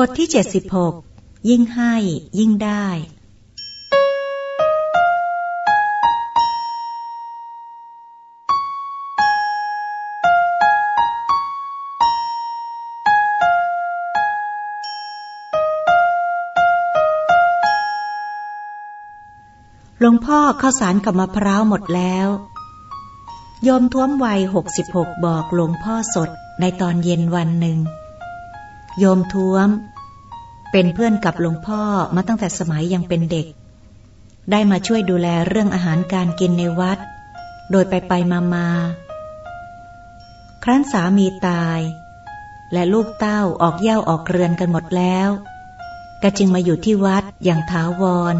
บทที่ 76 ยิ่งให้ยิ่งได้ หลวงพ่อข้าสารกับมะพร้าวหมดแล้วโยมท้วมวัยหกสิบหกบอกหลวงพ่อสดในตอนเย็นวันหนึ่ง โยมท้วม เป็นเพื่อนกับหลวงพ่อมาตั้งแต่สมัยยังเป็นเด็ก ได้มาช่วยดูแลเรื่องอาหารการกินในวัด โดยไปไปมามาครั้นสามีตาย และลูกเต้าออกเย่าออกเรือนกันหมดแล้วก็จึงมาอยู่ที่วัดอย่างท้าวร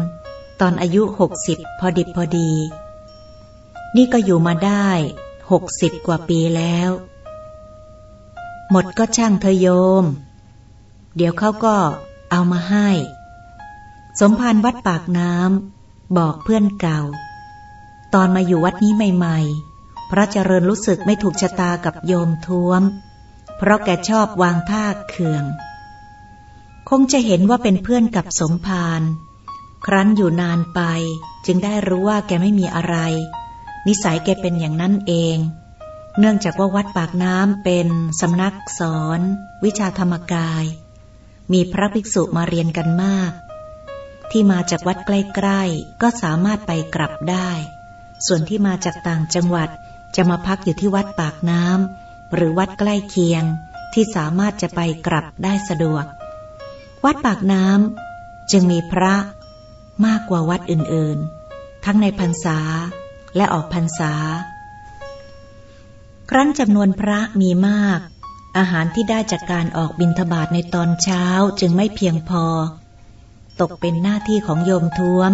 ตอนอายุหกสิบพอดิบพอดี นี่ก็อยู่มาได้หกสิบกว่าปีแล้ว หมดก็ช่างเธอโยม เดี๋ยวเขาก็เอามาให้ สมภารวัดปากน้ำบอกเพื่อนเก่า ตอนมาอยู่วัดนี้ใหม่ ๆ พระเจริญรู้สึกไม่ถูกชะตากับโยมท้วม เพราะแกชอบวางท่าเคือง คงจะเห็นว่าเป็นเพื่อนกับสมภารครั้นอยู่นานไปจึงได้รู้ว่าแกไม่มีอะไร นิสัยแกเป็นอย่างนั้นเอง เนื่องจากว่าวัดปากน้ำเป็นสำนักสอน วิชาธรรมกาย มีพระภิกษุมาเรียนกันมาก ที่มาจากวัดใกล้ๆ ก็สามารถไปกลับได้ ส่วนที่มาจากต่างจังหวัดจะมาพักอยู่ที่วัดปากน้ำหรือวัดใกล้เคียงที่สามารถจะไปกลับได้สะดวก วัดปากน้ำจึงมีพระมากกว่าวัดอื่นๆ ทั้งในพรรษาและออกพรรษา ครั้นจำนวนพระมีมาก อาหารที่ได้จากการออกบิณฑบาตในตอนเช้าจึงไม่เพียงพอ ตกเป็นหน้าที่ของโยมท้วม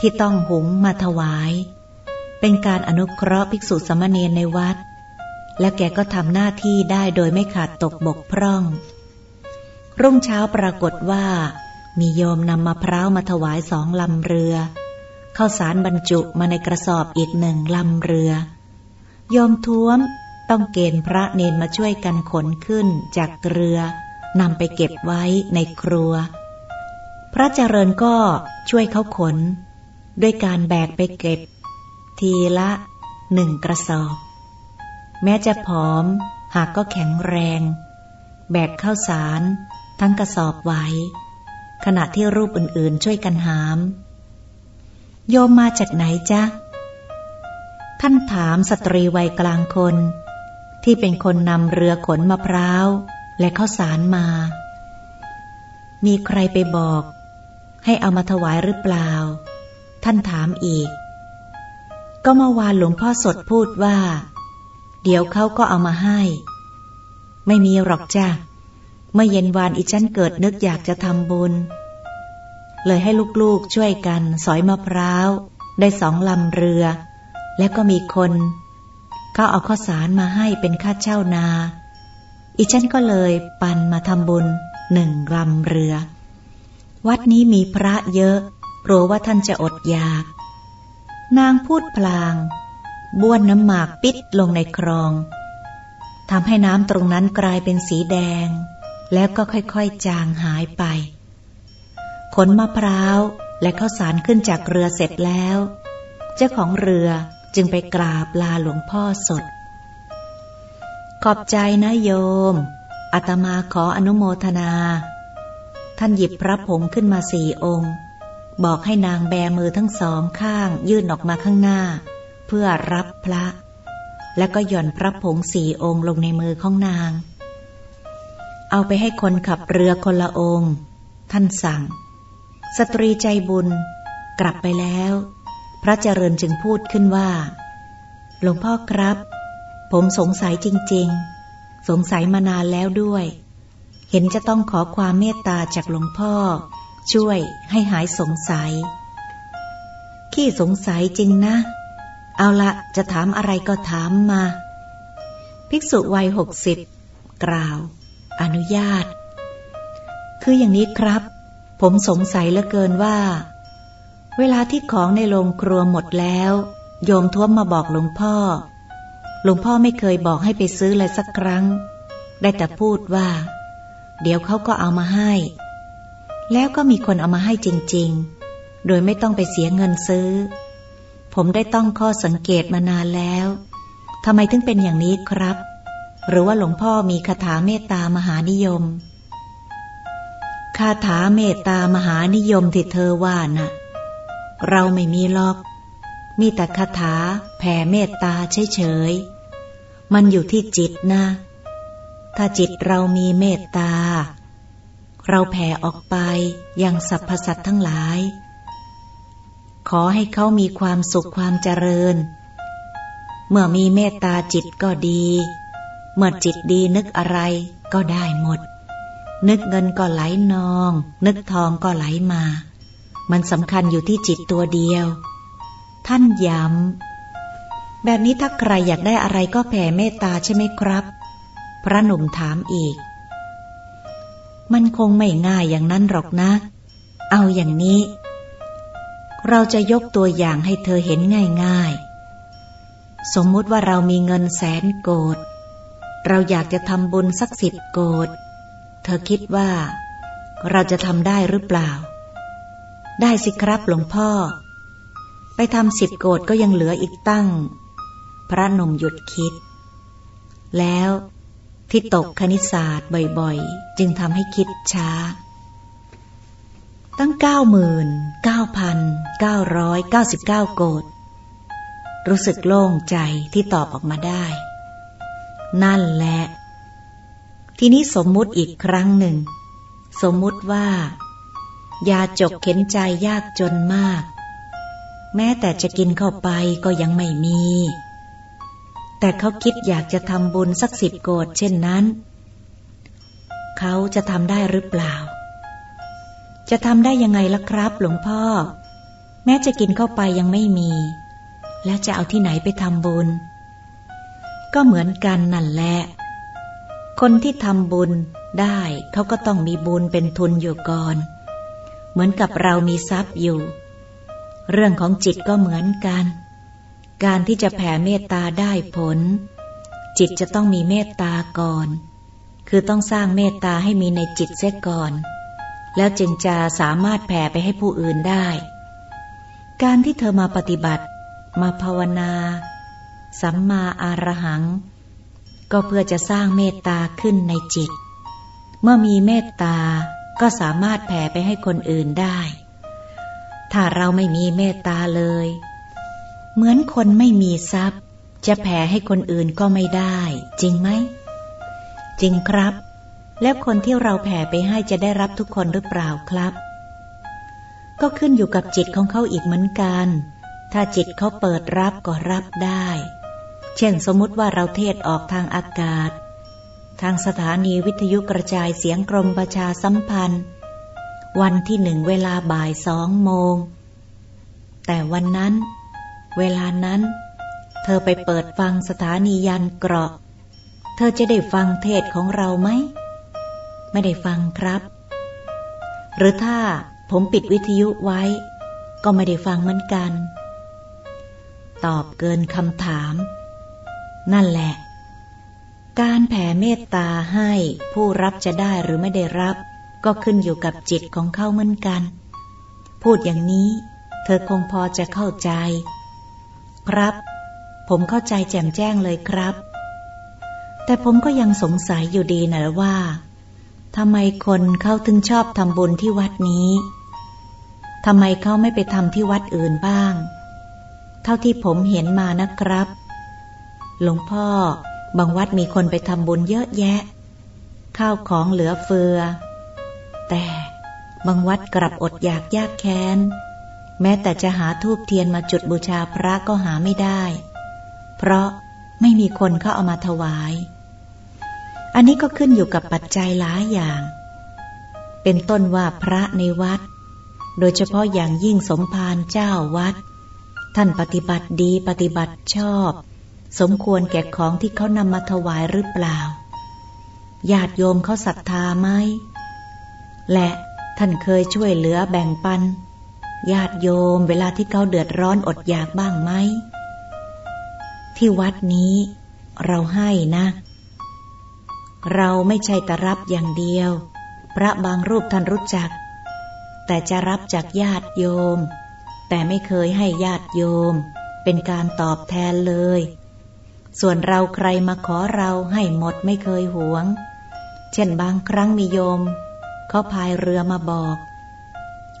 ที่ต้องหุงมาถวาย เป็นการอนุเคราะห์ภิกษุสมณีในวัด และแกก็ทำหน้าที่ได้โดยไม่ขาดตกบกพร่อง รุ่งเช้าปรากฏว่า มีโยมนำมะพร้าวมาถวายสองลำเรือเข้าสารบรรจุมาในกระสอบอีกหนึ่งลำเรือ โยมท้วม ต้องเกณฑ์พระเนนมาช่วยกันขนขึ้นจากเรือนำไปเก็บไว้ในครัว พระเจริญก็ช่วยเขาขน ด้วยการแบกไปเก็บ ทีละหนึ่งกระสอบ แม้จะผอมหากก็แข็งแรง แบกข้าวสาร ทั้งกระสอบไว้ ขณะที่รูปอื่นๆช่วยกันหาม โยมมาจากไหนจ๊ะ ท่านถามสตรีวัยกลางคน ที่เป็นคนนำเรือขนมะพร้าว และข้าวสารมา มีใครไปบอก ให้เอามาถวายหรือเปล่า ท่านถามอีก ก็เมื่อวานหลวงพ่อสดพูดว่า เดี๋ยวเขาก็เอามาให้ ไม่มีหรอกจ้ะเมื่อเย็นวานอีฉันเกิดนึกอยากจะทำบุญ เลยให้ลูกๆช่วยกัน สอยมะพร้าว ได้สองลำเรือ แล้วก็มีคน เขาเอาข้าวสารมาให้เป็นค่าเช่านา อีฉันก็เลยปันมาทำบุญหนึ่งลำเรือ วัดนี้มีพระเยอะกลัวว่าท่านจะอดอยาก นางพูดพลาง บ้วนน้ำหมากปิดลงในคลองทำให้น้ำตรงนั้นกลายเป็นสีแดง แล้วก็ค่อยๆจางหายไป ขนมะพร้าวและข้าวสารขึ้นจากเรือเสร็จแล้ว เจ้าของเรือ จึงไปกราบลาหลวงพ่อสด ขอบใจนะโยมอาตมาขออนุโมทนา ท่านหยิบพระผงขึ้นมาสี่องค์ บอกให้นางแบมือทั้งสองข้างยื่นออกมาข้างหน้า เพื่อรับพระ แล้วก็หย่อนพระผงสี่องค์ลงในมือของนาง เอาไปให้คนขับเรือคนละองค์ ท่านสั่ง สตรีใจบุญ กลับไปแล้ว พระเจริญจึงพูดขึ้นว่า หลวงพ่อครับ ผมสงสัยจริง ๆ สงสัยมานานแล้วด้วย เห็นจะต้องขอความเมตตาจากหลวงพ่อ ช่วยให้หายสงสัย ขี้สงสัยจริงนะ เอาละจะถามอะไรก็ถามมา ภิกษุวัยหกสิบกล่าว อนุญาต คืออย่างนี้ครับ ผมสงสัยเหลือเกินว่า เวลาที่ของในโรงครัวหมดแล้ว โยมท้วมมาบอกหลวงพ่อ หลวงพ่อไม่เคยบอกให้ไปซื้อเลยสักครั้ง ได้แต่พูดว่า เดี๋ยวเขาก็เอามาให้ แล้วก็มีคนเอามาให้จริง ๆ โดยไม่ต้องไปเสียเงินซื้อ ผมได้ต้องข้อสังเกตมานานแล้วทำไมถึงเป็นอย่างนี้ครับ หรือว่าหลวงพ่อมีคาถาเมตตามหานิยมคาถาเมตตามหานิยมที่เธอว่านะ่ะ เราไม่มีหรอก มีแต่คาถาแผ่เมตตาเฉยๆ มันอยู่ที่จิตนะ ถ้าจิตเรามีเมตตา เราแผ่ออกไปยังสรรพสัตว์ทั้งหลาย ขอให้เขามีความสุขความเจริญ เมื่อมีเมตตาจิตก็ดี เมื่อจิตดีนึกอะไรก็ได้หมด นึกเงินก็ไหลนอง นึกทองก็ไหลมา มันสำคัญอยู่ที่จิตตัวเดียว ท่านย้ำ แบบนี้ถ้าใครอยากได้อะไรก็แผ่เมตตาใช่ไหมครับ พระหนุ่มถามอีก มันคงไม่ง่ายอย่างนั้นหรอกนะ เอาอย่างนี้ เราจะยกตัวอย่างให้เธอเห็นง่ายๆ สมมุติว่าเรามีเงินแสนโกดเราอยากจะทำบุญสักสิบโกดเธอคิดว่า เราจะทำได้หรือเปล่า ได้สิครับหลวงพ่อ ไปทำสิบโกดก็ยังเหลืออีกตั้ง พระนมหยุดคิด แล้วที่ตกคณิตศาสตร์บ่อยๆ จึงทำให้คิดช้า ตั้งเก้าหมื่นเก้าพันเก้าร้อยเก้าสิบเก้าโกดรู้สึกโล่งใจที่ตอบออกมาได้ นั่นแหละ ทีนี้สมมุติอีกครั้งหนึ่ง สมมุติว่า ยาจกเข็นใจยากจนมาก แม้แต่จะกินเข้าไปก็ยังไม่มี แต่เขาคิดอยากจะทำบุญสักสิบโกดเช่นนั้น เขาจะทำได้หรือเปล่า จะทำได้ยังไงล่ะครับ หลวงพ่อ แม้จะกินเข้าไปยังไม่มี แล้วจะเอาที่ไหนไปทำบุญ ก็เหมือนกันนั่นแหละคนที่ทำบุญได้เขาก็ต้องมีบุญเป็นทุนอยู่ก่อน เหมือนกับเรามีทรัพย์อยู่ เรื่องของจิตก็เหมือนกัน การที่จะแผ่เมตตาได้ผล จิตจะต้องมีเมตตาก่อน คือต้องสร้างเมตตาให้มีในจิตเสียก่อน แล้วจึงจะสามารถแผ่ไปให้ผู้อื่นได้ การที่เธอมาปฏิบัติ มาภาวนา สัมมาอารหัง ก็เพื่อจะสร้างเมตตาขึ้นในจิต เมื่อมีเมตตา ก็สามารถแผ่ไปให้คนอื่นได้ ถ้าเราไม่มีเมตตาเลย เหมือนคนไม่มีทรัพย์ จะแผ่ให้คนอื่นก็ไม่ได้ จริงไหม จริงครับ แล้วคนที่เราแผ่ไปให้จะได้รับทุกคนหรือเปล่าครับ ก็ขึ้นอยู่กับจิตของเขาอีกเหมือนกัน ถ้าจิตเขาเปิดรับก็รับได้ เช่นสมมติว่าเราเทศออกทางอากาศ ทางสถานีวิทยุกระจายเสียงกรมประชาสัมพันธ์ วันที่หนึ่งเวลาบ่ายสองโมง แต่วันนั้น เวลานั้น เธอไปเปิดฟังสถานียันเกราะ เธอจะได้ฟังเทศของเราไหม ไม่ได้ฟังครับ หรือถ้าผมปิดวิทยุไว้ ก็ไม่ได้ฟังเหมือนกัน ตอบเกินคำถาม นั่นแหละ การแผ่เมตตาให้ผู้รับจะได้หรือไม่ได้รับ ก็ขึ้นอยู่กับจิตของเขาเหมือนกัน พูดอย่างนี้ เธอคงพอจะเข้าใจ ครับ ผมเข้าใจแจ่มแจ้งเลยครับ แต่ผมก็ยังสงสัยอยู่ดีนะว่าทำไมคนเขาถึงชอบทำบุญที่วัดนี้ทำไมเขาไม่ไปทำที่วัดอื่นบ้าง เท่าที่ผมเห็นมานะครับ หลวงพ่อ บางวัดมีคนไปทำบุญเยอะแยะ ข้าวของเหลือเฟือ แต่บางวัดกลับอดอยากยากแค้น แม้แต่จะหาทูบเทียนมาจุดบูชาพระก็หาไม่ได้ เพราะไม่มีคนเข้าเอามาถวาย อันนี้ก็ขึ้นอยู่กับปัจจัยหลายอย่าง เป็นต้นว่าพระในวัด โดยเฉพาะอย่างยิ่งสมภารเจ้าวัด ท่านปฏิบัติดีปฏิบัติชอบ สมควรแก่ของที่เขานำมาถวายหรือเปล่า ญาติโยมเขาศรัทธาไหม และท่านเคยช่วยเหลือแบ่งปัน ญาติโยมเวลาที่เขาเดือดร้อนอดอยากบ้างไหม ที่วัดนี้เราให้นะ เราไม่ใช่ตรับอย่างเดียว พระบางรูปท่านรู้จัก แต่จะรับจากญาติโยม แต่ไม่เคยให้ญาติโยม เป็นการตอบแทนเลย ส่วนเราใครมาขอเราให้หมดไม่เคยหวง เช่นบางครั้งมีโยม เขาพายเรือมาบอก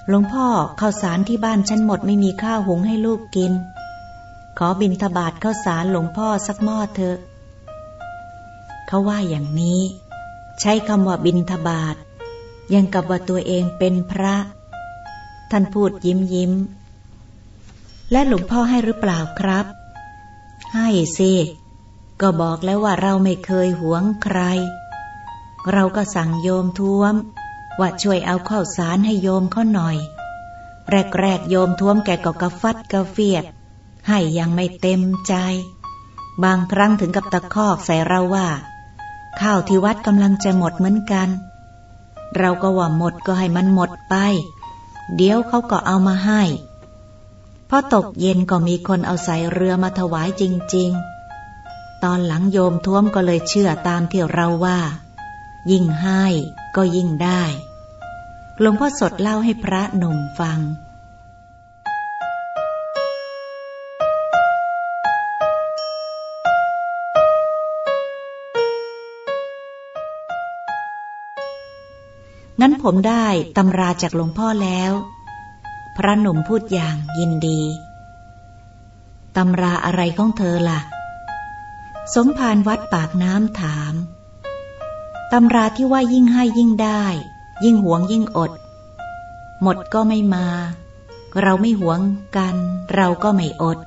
หลวงพ่อข้าวสารที่บ้านฉันหมดไม่มีข้าวหุงให้ลูกกิน ขอบินทบาทข้าวสารหลวงพ่อสักหม้อเถอะ เขาว่าอย่างนี้ ใช้คำว่าบินทบาทยังกับว่าตัวเองเป็นพระ ท่านพูดยิ้มยิ้ม และหลวงพ่อให้หรือเปล่าครับ ให้สิ ก็บอกแล้วว่าเราไม่เคยหวงใคร เราก็สั่งโยมท้วม ว่าช่วยเอาข้าวสารให้โยมเขาหน่อย แรกๆโยมท้วมแกก็กระฟัดกระเฟียด ให้ยังไม่เต็มใจ บางครั้งถึงกับตะคอกใส่เราว่า ข้าวที่วัดกำลังจะหมดเหมือนกัน เราก็ว่าหมดก็ให้มันหมดไป เดี๋ยวเขาก็เอามาให้พอตกเย็นก็มีคนเอาใส่เรือมาถวายจริง ๆ ตอนหลังโยมท้วมก็เลยเชื่อตามที่เราว่า ยิ่งให้ก็ยิ่งได้หลวงพ่อสดเล่าให้พระหนุ่มฟัง งั้นผมได้ตำราจากหลวงพ่อแล้ว พระหนุ่มพูดอย่างยินดี ตำราอะไรของเธอละ่ะ สมภารวัดปากน้ำถาม ตำราที่ว่ายิ่งให้ยิ่งได้ ยิ่งหวงยิ่งอด หมดก็ไม่มา เราไม่หวงกัน เราก็ไม่อด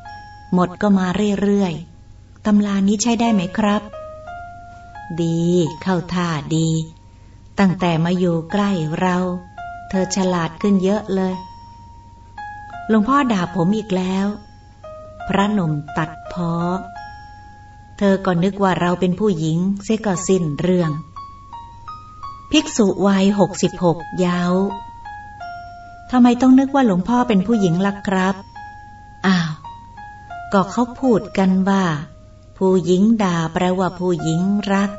หมดก็มาเรื่อยๆ ตำรานี้ใช้ได้ไหมครับ ดี เข้าท่าดี ตั้งแต่มาอยู่ใกล้เรา เธอฉลาดขึ้นเยอะเลย หลวงพ่อด่าผมอีกแล้ว พระหนุ่มตัดพอ เธอก็นึกว่าเราเป็นผู้หญิงเสียก็สิ้นเรื่อง ภิกษุวัยหกสิบหกยาวทำไมต้องนึกว่าหลวงพ่อเป็นผู้หญิงล่ะครับ อ้าว ก็เขาพูดกันว่า ผู้หญิงด่าแปลว่าผู้หญิงรัก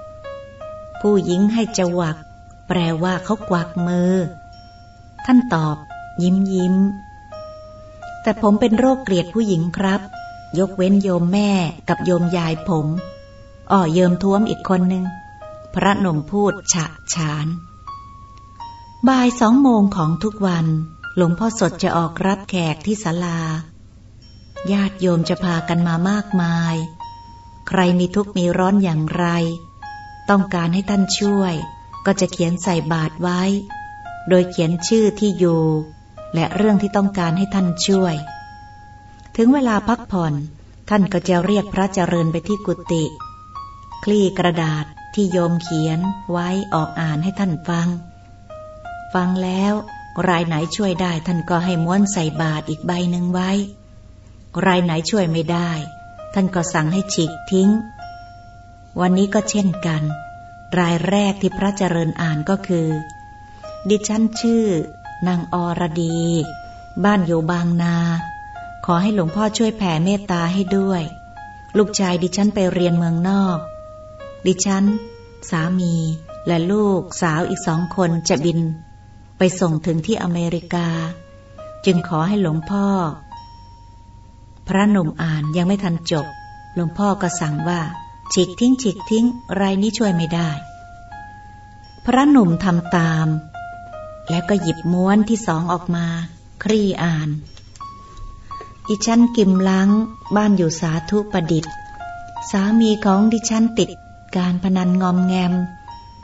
ผู้หญิงให้จวัก แปลว่าเขากวักมือ ท่านตอบ ยิ้มยิ้ม แต่ผมเป็นโรคเกลียดผู้หญิงครับ ยกเว้นโยมแม่กับโยมยายผมอ้อเยิมท้วมอีกคนหนึ่งพระนมพูดฉะฉาน บ่ายสองโมงของทุกวัน หลวงพ่อสดจะออกรับแขกที่ศาลา ญาติโยมจะพากันมามากมาย ใครมีทุกข์มีร้อนอย่างไร ต้องการให้ท่านช่วย ก็จะเขียนใส่บาทไว้ โดยเขียนชื่อที่อยู่ และเรื่องที่ต้องการให้ท่านช่วย ถึงเวลาพักผ่อน ท่านก็จะเรียกพระเจริญไปที่กุฏิคลี่กระดาษที่โยมเขียนไว้ออกอ่านให้ท่านฟัง ฟังแล้วรายไหนช่วยได้ท่านก็ให้ม้วนใส่บาทอีกใบหนึ่งไว้ รายไหนช่วยไม่ได้ ท่านก็สั่งให้ฉีกทิ้ง วันนี้ก็เช่นกัน รายแรกที่พระเจริญอ่านก็คือ ดิฉันชื่อนางอรดี บ้านอยู่บางนา อให้หลวงพ่อช่วยแผ่เมตตาให้ด้วย ลูกชายดิฉันไปเรียนเมืองนอก ดิฉัน สามี และลูกสาวอีกสองคนจะบิน ไปส่งถึงที่อเมริกา จึงขอให้หลวงพ่อ พระหนุ่มอ่านยังไม่ทันจบ หลวงพ่อก็สั่งว่าฉีกทิ้งฉีกทิ้งรายนี้ช่วยไม่ได้ พระหนุ่มทำตาม แล้วก็หยิบม้วนที่สองออกมาคลี่อ่าน ดิฉันกิมลังบ้านอยู่สาธุประดิษฐ์ สามีของดิฉันติดการพนันงอมแงม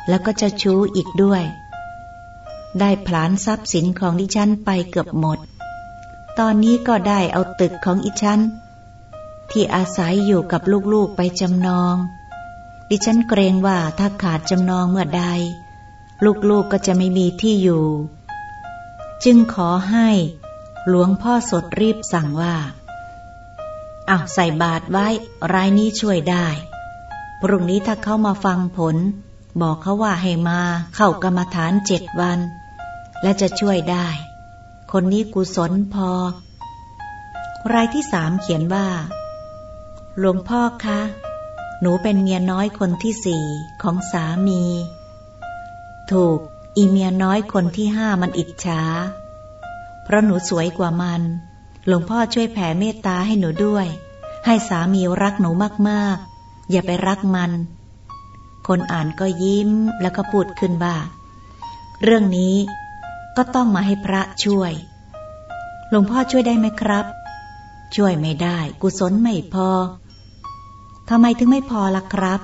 แล้วก็จะชู้อีกด้วย ได้ผลานทรัพย์สินของดิฉันไปเกือบหมด ตอนนี้ก็ได้เอาตึกของอิฉัน ที่อาศัยอยู่กับลูกๆไปจำนอง ดิฉันเกรงว่าถ้าขาดจำนองเมื่อใด ลูกๆกก็จะไม่มีที่อยู่ จึงขอให้ หลวงพ่อสดรีบสั่งว่าเอาใส่บาทไว้ รายนี้ช่วยได้ พรุ่งนี้ถ้าเขามาฟังผล บอกเขาว่าให้มาเข้ากรรมฐานเจ็ดวัน และจะช่วยได้ คนนี้กุศลพอ รายที่สามเขียนว่า หลวงพ่อคะ หนูเป็นเมียน้อยคนที่สี่ของสามี ถูกอีเมียน้อยคนที่ห้ามันอิจฉา เพราะหนูสวยกว่ามัน หลวงพ่อช่วยแผ่เมตตาให้หนูด้วย ให้สามีรักหนูมากๆ อย่าไปรักมัน คนอ่านก็ยิ้มแล้วก็พูดขึ้นว่า เรื่องนี้ก็ต้องมาให้พระช่วย หลวงพ่อช่วยได้ไหมครับ ช่วยไม่ได้ กุศลไม่พอทำไมถึงไม่พอล่ะครับ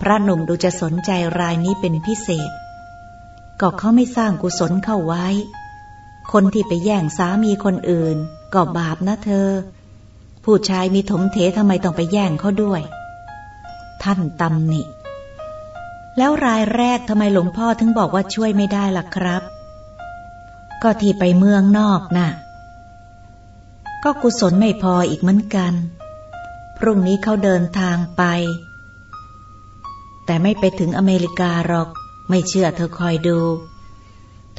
พระหนุ่มดูจะสนใจรายนี้เป็นพิเศษ ก็เขาไม่สร้างกุศลเข้าไว้ คนที่ไปแย่งสามีคนอื่น ก็บาปนะเธอ ผู้ชายมีถมเถทำไมต้องไปแย่งเขาด้วย ท่านตำหนิ แล้วรายแรกทำไมหลวงพ่อถึงบอกว่าช่วยไม่ได้ล่ะครับ ก็ที่ไปเมืองนอกนะ่ะ ก็กุศลไม่พออีกเหมือนกัน พรุ่งนี้เขาเดินทางไป แต่ไม่ไปถึงอเมริกาหรอก ไม่เชื่อเธอคอยดู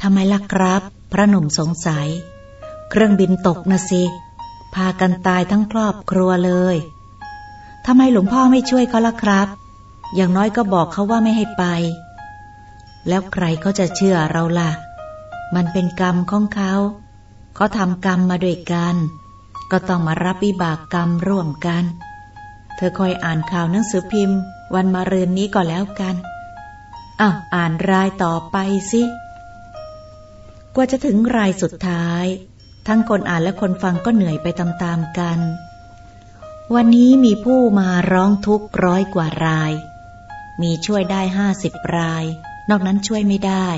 ทำไมล่ะครับ ระหนุ่มสงสัย เครื่องบินตกนะสิ พากันตายทั้งครอบครัวเลยทำไมหลวงพ่อไม่ช่วยเขาล่ะครับ อย่างน้อยก็บอกเขาว่าไม่ให้ไป แล้วใครเขาจะเชื่อเราล่ะ มันเป็นกรรมของเขา เขาทำกรรมมาด้วยกัน ก็ต้องมารับวิบากกรรมร่วมกัน เธอคอยอ่านข่าวหนังสือพิมพ์ วันมารืนนี้ก็แล้วกันอ้าวอ่านรายต่อไปสิ กว่าจะถึงรายสุดท้าย ทั้งคนอ่านและคนฟังก็เหนื่อยไปตามๆกัน วันนี้มีผู้มาร้องทุกข์ร้อยกว่าราย มีช่วยได้ห้าสิบราย นอกนั้นช่วยไม่ได้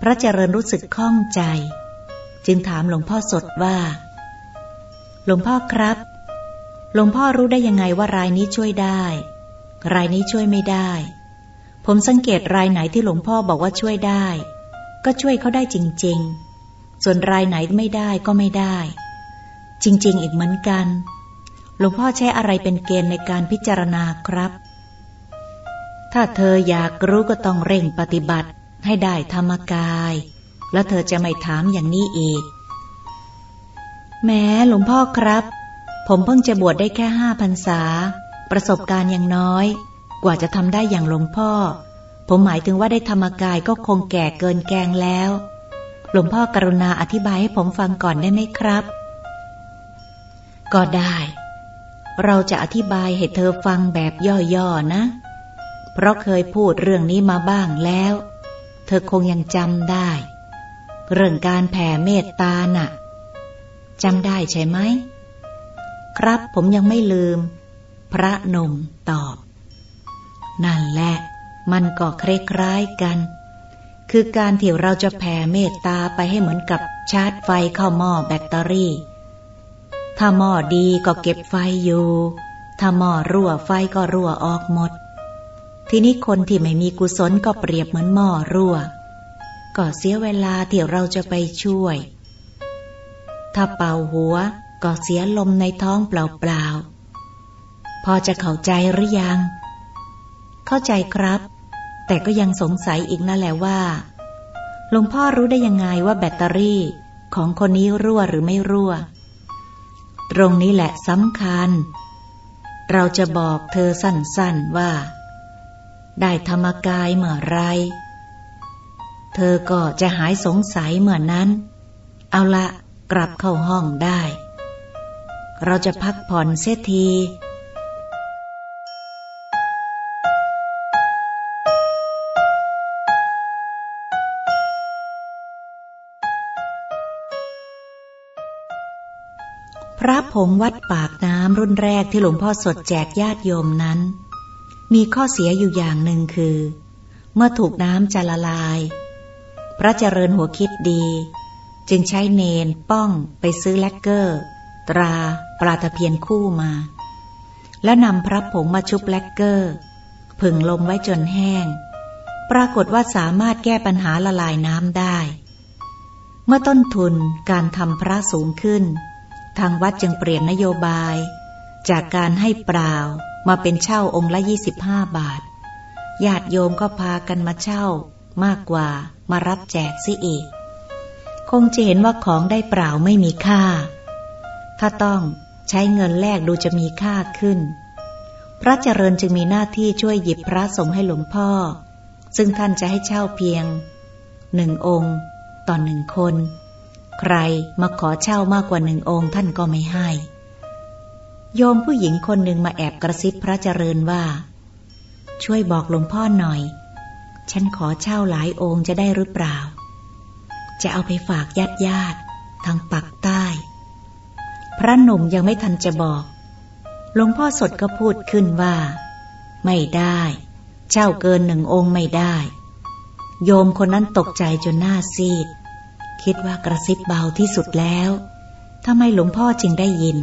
พระเจริญรู้สึกข้องใจ จึงถามหลวงพ่อสดว่า หลวงพ่อครับ หลวงพ่อรู้ได้ยังไงว่ารายนี้ช่วยได้ รายนี้ช่วยไม่ได้ ผมสังเกตรายไหนที่หลวงพ่อบอกว่าช่วยได้ ก็ช่วยเขาได้จริง ๆ ส่วนรายไหนไม่ได้ก็ไม่ได้ จริง ๆ อีกเหมือนกัน หลวงพ่อใช้อะไรเป็นเกณฑ์ในการพิจารณาครับ ถ้าเธออยากรู้ก็ต้องเร่งปฏิบัติให้ได้ธรรมกาย แล้วเธอจะไม่ถามอย่างนี้อีก แม้หลวงพ่อครับ ผมเพิ่งจะบวชได้แค่ห้าพรรษา ประสบการณ์ยังน้อย กว่าจะทำได้อย่างหลวงพ่อ ผมหมายถึงว่าได้ธรรมกายก็คงแก่เกินแกงแล้ว หลวงพ่อกรุณาอธิบายให้ผมฟังก่อนได้ไหมครับ ก็ได้ เราจะอธิบายให้เธอฟังแบบย่อๆนะ เพราะเคยพูดเรื่องนี้มาบ้างแล้ว เธอคงยังจำได้ เรื่องการแผ่เมตตาน่ะจำได้ใช่ไหม ครับผมยังไม่ลืม พระนมตอบ นั่นแหละ มันก็คล้ายๆกัน คือการที่เราจะแผ่เมตตาไปให้เหมือนกับชาร์จไฟเข้าหม้อแบตเตอรี่ ถ้าหม้อดีก็เก็บไฟอยู่ ถ้าหม้อรั่วไฟก็รั่วออกหมด ทีนี้คนที่ไม่มีกุศลก็เปรียบเหมือนหม้อรั่ว ก็เสียเวลาที่เราจะไปช่วย ถ้าเป่าหัวก็เสียลมในท้องเปล่าๆพอจะเข้าใจหรือยัง เข้าใจครับ แต่ก็ยังสงสัยอีกนั่นแหละว่าหลวงพ่อรู้ได้ยังไงว่าแบตเตอรี่ของคนนี้รั่วหรือไม่รั่ว ตรงนี้แหละสำคัญ เราจะบอกเธอสั้นๆว่า ได้ธรรมกายเมื่อไร เธอก็จะหายสงสัยเมื่อนั้น เอาละกลับเข้าห้องได้ เราจะพักผ่อนเสียที ระผงวัดปากน้ำรุ่นแรกที่หลวงพ่อสดแจกญาติโยมนั้น มีข้อเสียอยู่อย่างหนึ่งคือ เมื่อถูกน้ำจะละลาย พระเจริญหัวคิดดี จึงใช้เนนป้องไปซื้อแลกเกอร์ ตราปลาตะเพียนคู่มา แล้วนำพระผงมาชุบแลกเกอร์ ผึ่งลมไว้จนแห้ง ปรากฏว่าสามารถแก้ปัญหาละลายน้ำได้ เมื่อต้นทุนการทำพระสูงขึ้น ทางวัดจึงเปลี่ยนนโยบาย จากการให้เปล่ามาเป็นเช่าองค์ละ25บาท ญาติโยมก็พากันมาเช่ามากกว่ามารับแจกซิอีก คงจะเห็นว่าของได้เปล่าไม่มีค่า ถ้าต้องใช้เงินแลกดูจะมีค่าขึ้นพพระเจริญจึงมีหน้าที่ช่วยหยิบพระสงฆ์ให้หลวงพ่อ ซึ่งท่านจะให้เช่าเพียงหนึ่งองค์ ต่อหนึ่งคน ใครมาขอเช่ามากกว่าหนึ่งองค์ท่านก็ไม่ให้ โยมผู้หญิงคนหนึ่งมาแอบกระซิบพระเจริญว่า ช่วยบอกหลวงพ่อหน่อย ฉันขอเช่าหลายองค์จะได้หรือเปล่า จะเอาไปฝากญาติญาติทางปักใต้ พระหนุ่มยังไม่ทันจะบอก หลวงพ่อสดก็พูดขึ้นว่า ไม่ได้ เจ้าเกินหนึ่งองค์ไม่ได้ โยมคนนั้นตกใจจนหน้าซีด คิดว่ากระซิบเบาที่สุดแล้วทำไมหลวงพ่อจึงได้ยิน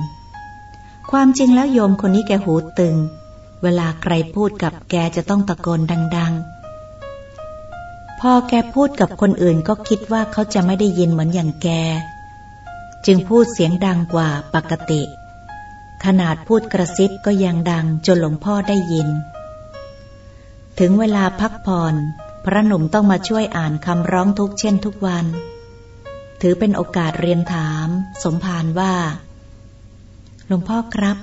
ความจริงแล้วโยมคนนี้แกหูตึง เวลาใครพูดกับแกจะต้องตะโกนดัง ๆ พอแกพูดกับคนอื่นก็คิดว่าเขาจะไม่ได้ยินเหมือนอย่างแก จึงพูดเสียงดังกว่าปกติ ขนาดพูดกระซิบก็ยังดังจนหลวงพ่อได้ยิน ถึงเวลาพักผ่อน พระหนุ่มต้องมาช่วยอ่านคำร้องทุกเช่นทุกวัน ถือเป็นโอกาสเรียนถาม สมภารว่า หลวงพ่อครับ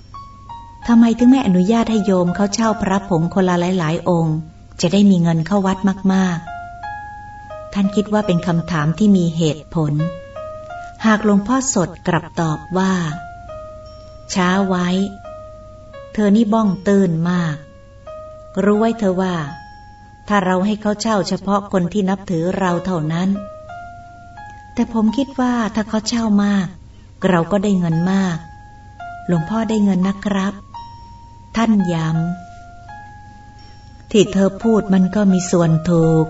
ทำไมถึงไม่อนุญาตให้โยมเขาเช่าพระผงคนละหลายๆ องค์ จะได้มีเงินเข้าวัดมาก ๆ ท่านคิดว่าเป็นคำถามที่มีเหตุผล หากหลวงพ่อสดกลับตอบว่า ช้าไว้ เธอนี่บ้องตื่นมาก รู้ไว้เธอว่า ถ้าเราให้เขาเช่าเฉพาะคนที่นับถือเราเท่านั้น แต่ผมคิดว่าถ้าเขาเช่ามาก เราก็ได้เงินมาก หลวงพ่อได้เงินนะครับ ท่านย้ำที่เธอพูดมันก็มีส่วนถูก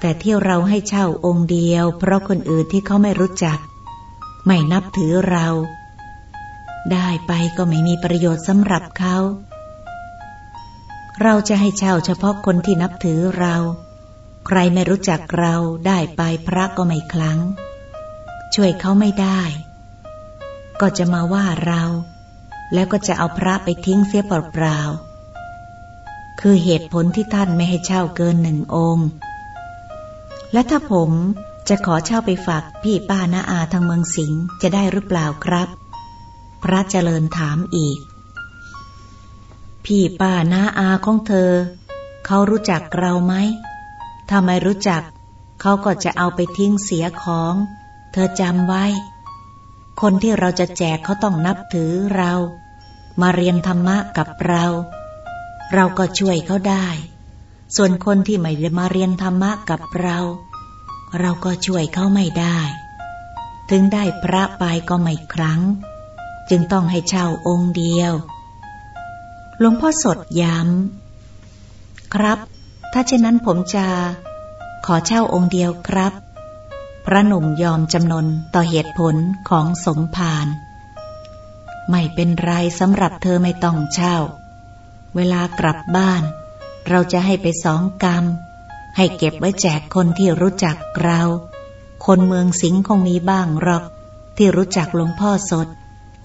แต่ที่เราให้เช่าองค์เดียว เพราะคนอื่นที่เขาไม่รู้จัก ไม่นับถือเรา ได้ไปก็ไม่มีประโยชน์สำหรับเขา เราจะให้เช่าเฉพาะคนที่นับถือเรา ใครไม่รู้จักเราได้ไปพระก็ไม่คลังช่วยเขาไม่ได้ ก็จะมาว่าเรา แล้วก็จะเอาพระไปทิ้งเสียเปล่าๆคือเหตุผลที่ท่านไม่ให้เช่าเกินหนึ่งองค์ และถ้าผมจะขอเช่าไปฝากพี่ป้าน้าอาทางเมืองสิงห์จะได้หรือเปล่าครับ พระเจริญถามอีก พี่ป้าน้าอาของเธอ เขารู้จักเราไหม ถ้าไม่รู้จัก เขาก็จะเอาไปทิ้งเสียของ เธอจำไว้ คนที่เราจะแจกเขาต้องนับถือเรา มาเรียนธรรมะกับเรา เราก็ช่วยเขาได้ ส่วนคนที่ไม่ได้มาเรียนธรรมะกับเรา เราก็ช่วยเขาไม่ได้ ถึงได้พระไปก็ไม่ครั้ง จึงต้องให้เช่าองค์เดียวหลวงพ่อสดย้ำ ครับ ถ้าเช่นนั้นผมจะ ขอเช่าองค์เดียวครับ พระหนุ่มยอมจำนนต่อเหตุผลของสมภาร ไม่เป็นไรสำหรับเธอไม่ต้องเช่า เวลากลับบ้าน เราจะให้ไปสองกรรม ให้เก็บไว้แจกคนที่รู้จักเรา คนเมืองสิงห์คงมีบ้างหรอก ที่รู้จักหลวงพ่อสด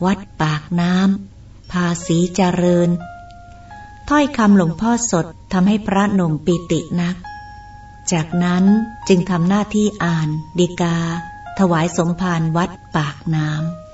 วัดปากน้ำภาษีเจริญ ถ้อยคำหลวงพ่อสดทำให้พระนมปีตินัก จากนั้นจึงทำหน้าที่อ่านดีกา ถวายสมภารวัดปากน้ำ